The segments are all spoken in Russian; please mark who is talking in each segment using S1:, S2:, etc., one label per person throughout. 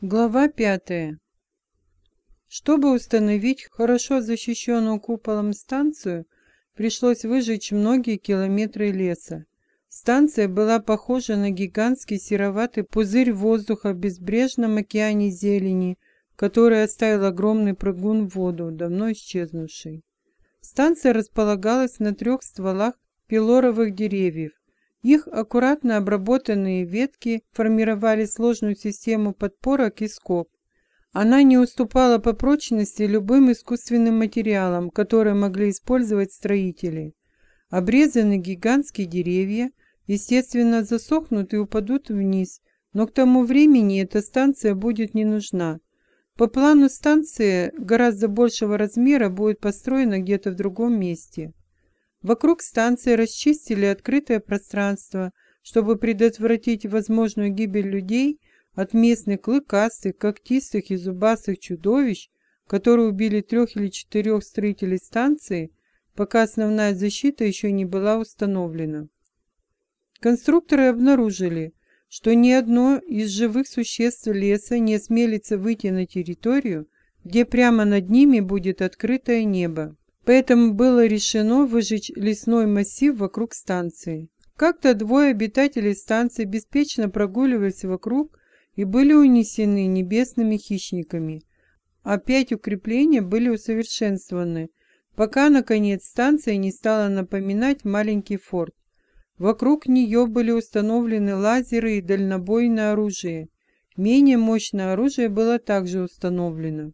S1: Глава пятая. Чтобы установить хорошо защищенную куполом станцию, пришлось выжечь многие километры леса. Станция была похожа на гигантский сероватый пузырь воздуха в безбрежном океане зелени, который оставил огромный прыгун в воду, давно исчезнувший. Станция располагалась на трех стволах пилоровых деревьев. Их аккуратно обработанные ветки формировали сложную систему подпорок и скоб. Она не уступала по прочности любым искусственным материалам, которые могли использовать строители. Обрезаны гигантские деревья, естественно, засохнут и упадут вниз, но к тому времени эта станция будет не нужна. По плану станция гораздо большего размера будет построена где-то в другом месте. Вокруг станции расчистили открытое пространство, чтобы предотвратить возможную гибель людей от местных клыкастых, когтистых и зубастых чудовищ, которые убили трех или четырех строителей станции, пока основная защита еще не была установлена. Конструкторы обнаружили, что ни одно из живых существ леса не осмелится выйти на территорию, где прямо над ними будет открытое небо. Поэтому было решено выжечь лесной массив вокруг станции. Как-то двое обитателей станции беспечно прогуливались вокруг и были унесены небесными хищниками. Опять укрепления были усовершенствованы, пока, наконец, станция не стала напоминать маленький форт. Вокруг нее были установлены лазеры и дальнобойное оружие. Менее мощное оружие было также установлено.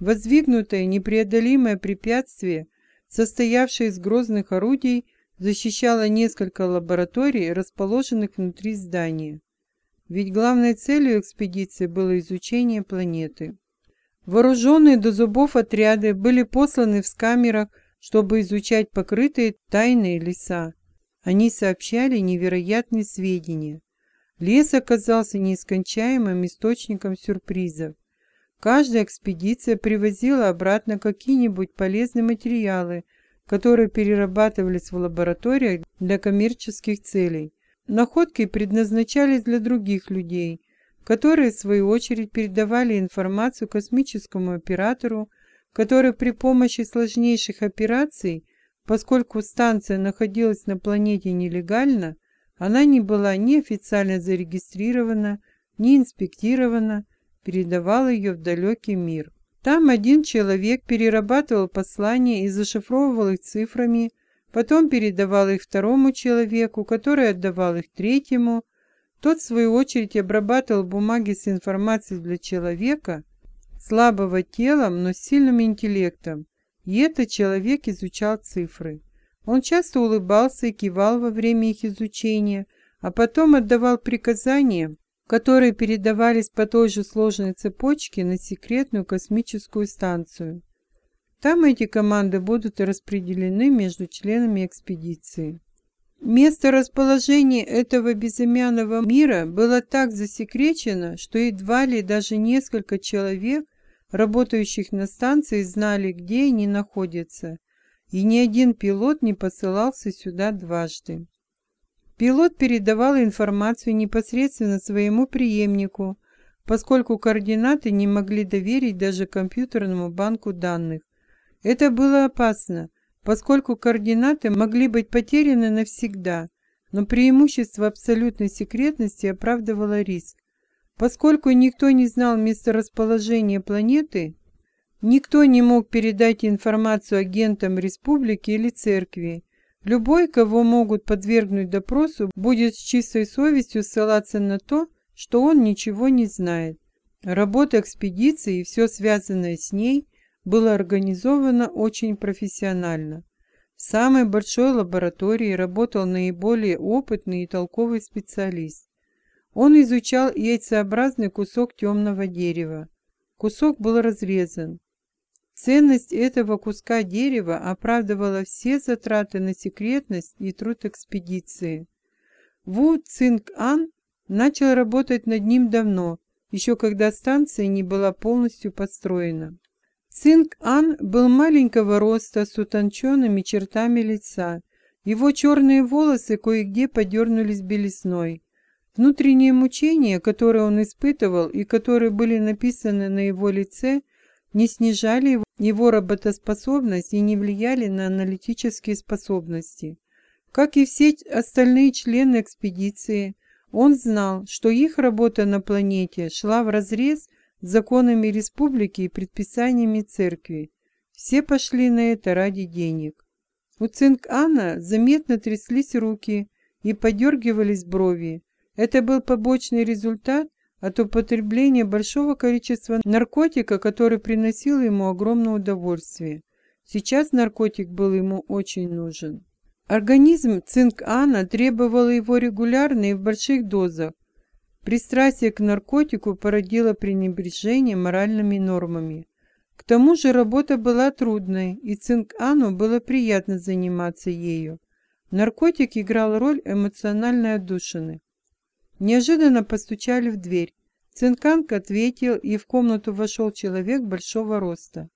S1: Воздвигнутое непреодолимое препятствие, состоявшее из грозных орудий, защищало несколько лабораторий, расположенных внутри здания ведь главной целью экспедиции было изучение планеты. Вооруженные до зубов отряды были посланы в скамерах, чтобы изучать покрытые тайные леса. Они сообщали невероятные сведения. Лес оказался нескончаемым источником сюрпризов. Каждая экспедиция привозила обратно какие-нибудь полезные материалы, которые перерабатывались в лабораториях для коммерческих целей. Находки предназначались для других людей, которые, в свою очередь, передавали информацию космическому оператору, который при помощи сложнейших операций, поскольку станция находилась на планете нелегально, она не была ни официально зарегистрирована, ни инспектирована, передавал ее в далекий мир. Там один человек перерабатывал послания и зашифровывал их цифрами, потом передавал их второму человеку, который отдавал их третьему. Тот, в свою очередь, обрабатывал бумаги с информацией для человека, слабого телом, но с сильным интеллектом. И этот человек изучал цифры. Он часто улыбался и кивал во время их изучения, а потом отдавал приказания, которые передавались по той же сложной цепочке на секретную космическую станцию. Там эти команды будут распределены между членами экспедиции. Место расположения этого безымянного мира было так засекречено, что едва ли даже несколько человек, работающих на станции, знали, где они находятся, и ни один пилот не посылался сюда дважды. Пилот передавал информацию непосредственно своему преемнику, поскольку координаты не могли доверить даже компьютерному банку данных, это было опасно, поскольку координаты могли быть потеряны навсегда, но преимущество абсолютной секретности оправдывало риск. Поскольку никто не знал месторасположения планеты, никто не мог передать информацию агентам республики или церкви. Любой, кого могут подвергнуть допросу, будет с чистой совестью ссылаться на то, что он ничего не знает. Работа экспедиции и все связанное с ней было организовано очень профессионально. В самой большой лаборатории работал наиболее опытный и толковый специалист. Он изучал яйцеобразный кусок темного дерева. Кусок был разрезан. Ценность этого куска дерева оправдывала все затраты на секретность и труд экспедиции. Ву Цинг Ан начал работать над ним давно, еще когда станция не была полностью построена. Цинг-Ан был маленького роста с утонченными чертами лица. Его черные волосы кое-где подернулись белесной. Внутренние мучения, которые он испытывал и которые были написаны на его лице, не снижали его, работоспособность и не влияли на аналитические способности. Как и все остальные члены экспедиции, он знал, что их работа на планете шла вразрез с законами республики и предписаниями церкви. Все пошли на это ради денег. У Цинк-Ана заметно тряслись руки и подергивались брови. Это был побочный результат от употребления большого количества наркотика, который приносил ему огромное удовольствие. Сейчас наркотик был ему очень нужен. Организм цинк-ана требовал его регулярно и в больших дозах. Пристрастие к наркотику породило пренебрежение моральными нормами. К тому же работа была трудной, и цинк-ану было приятно заниматься ею. Наркотик играл роль эмоциональной отдушины. Неожиданно постучали в дверь. Цинканг ответил, и в комнату вошел человек большого роста.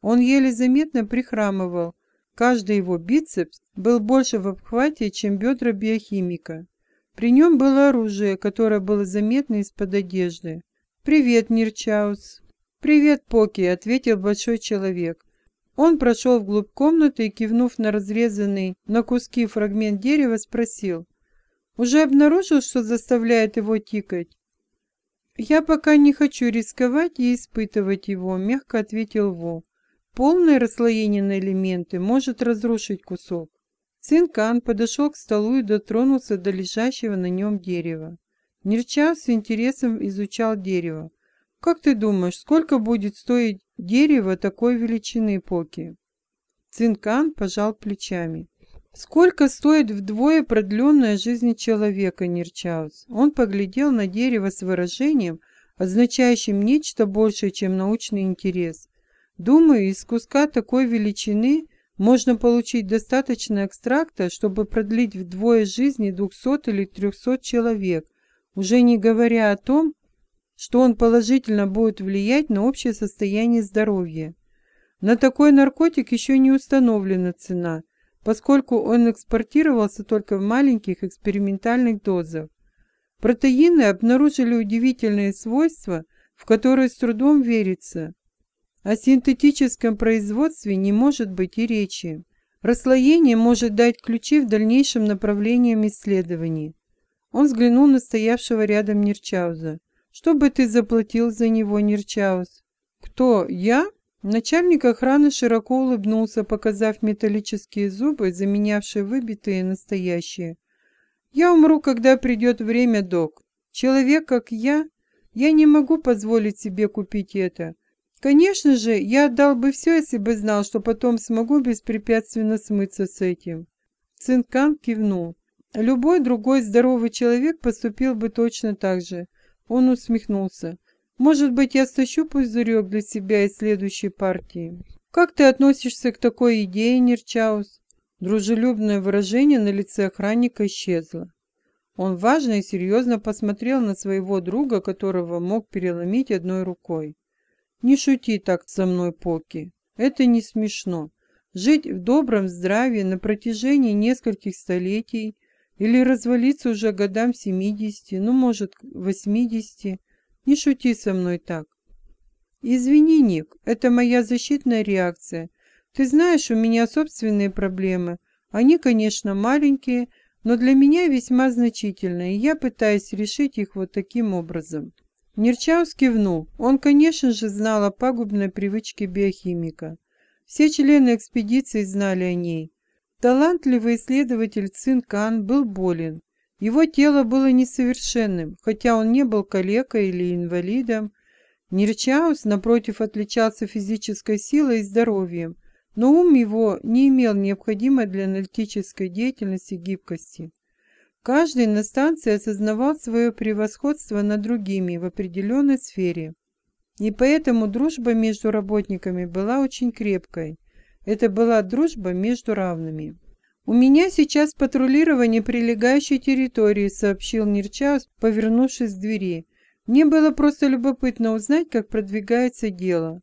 S1: Он еле заметно прихрамывал. Каждый его бицепс был больше в обхвате, чем бедра биохимика. При нем было оружие, которое было заметно из-под одежды. «Привет, Нирчаус!» «Привет, Поки!» — ответил большой человек. Он прошел вглубь комнаты и, кивнув на разрезанный на куски фрагмент дерева, спросил. Уже обнаружил, что заставляет его тикать? «Я пока не хочу рисковать и испытывать его», — мягко ответил Во. «Полное расслоение на элементы может разрушить кусок». Цинкан подошел к столу и дотронулся до лежащего на нем дерева. Нерча с интересом изучал дерево. «Как ты думаешь, сколько будет стоить дерево такой величины, Поки?» Цинкан пожал плечами. Сколько стоит вдвое продленная жизнь человека, Нирчаус? Он поглядел на дерево с выражением, означающим нечто большее, чем научный интерес. Думаю, из куска такой величины можно получить достаточно экстракта, чтобы продлить вдвое жизни 200 или 300 человек, уже не говоря о том, что он положительно будет влиять на общее состояние здоровья. На такой наркотик еще не установлена цена – поскольку он экспортировался только в маленьких экспериментальных дозах. Протеины обнаружили удивительные свойства, в которые с трудом верится. О синтетическом производстве не может быть и речи. Расслоение может дать ключи в дальнейшем направлениям исследований. Он взглянул на стоявшего рядом Нирчауза. «Что бы ты заплатил за него, Нирчауз?» «Кто, я?» Начальник охраны широко улыбнулся, показав металлические зубы, заменявшие выбитые настоящие. «Я умру, когда придет время, док. Человек, как я, я не могу позволить себе купить это. Конечно же, я отдал бы все, если бы знал, что потом смогу беспрепятственно смыться с этим». Цинкан кивнул. Любой другой здоровый человек поступил бы точно так же. Он усмехнулся. Может быть, я стащу пузырек для себя из следующей партии. Как ты относишься к такой идее, Нерчаус? Дружелюбное выражение на лице охранника исчезло. Он важно и серьезно посмотрел на своего друга, которого мог переломить одной рукой. «Не шути так со мной, Поки. Это не смешно. Жить в добром здравии на протяжении нескольких столетий или развалиться уже годам 70, ну, может, 80, не шути со мной так. Извини, Ник, это моя защитная реакция. Ты знаешь, у меня собственные проблемы. Они, конечно, маленькие, но для меня весьма значительные, и я пытаюсь решить их вот таким образом. Нерчаус кивнул. Он, конечно же, знал о пагубной привычке биохимика. Все члены экспедиции знали о ней. Талантливый исследователь Цин Кан был болен. Его тело было несовершенным, хотя он не был калекой или инвалидом. Нирчаус, напротив, отличался физической силой и здоровьем, но ум его не имел необходимой для аналитической деятельности гибкости. Каждый на станции осознавал свое превосходство над другими в определенной сфере. И поэтому дружба между работниками была очень крепкой. Это была дружба между равными. «У меня сейчас патрулирование прилегающей территории», — сообщил Нирчаус, повернувшись к двери. «Мне было просто любопытно узнать, как продвигается дело».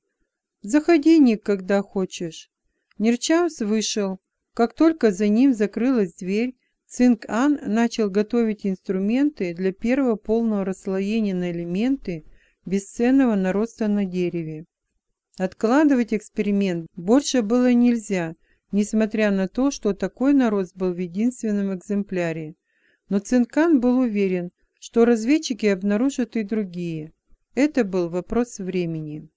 S1: «Заходи, Ник, когда хочешь». Нирчаус вышел. Как только за ним закрылась дверь, Цинк-Ан начал готовить инструменты для первого полного расслоения на элементы бесценного нароста на дереве. Откладывать эксперимент больше было нельзя, несмотря на то, что такой нарост был в единственном экземпляре. Но Цинкан был уверен, что разведчики обнаружат и другие. Это был вопрос времени.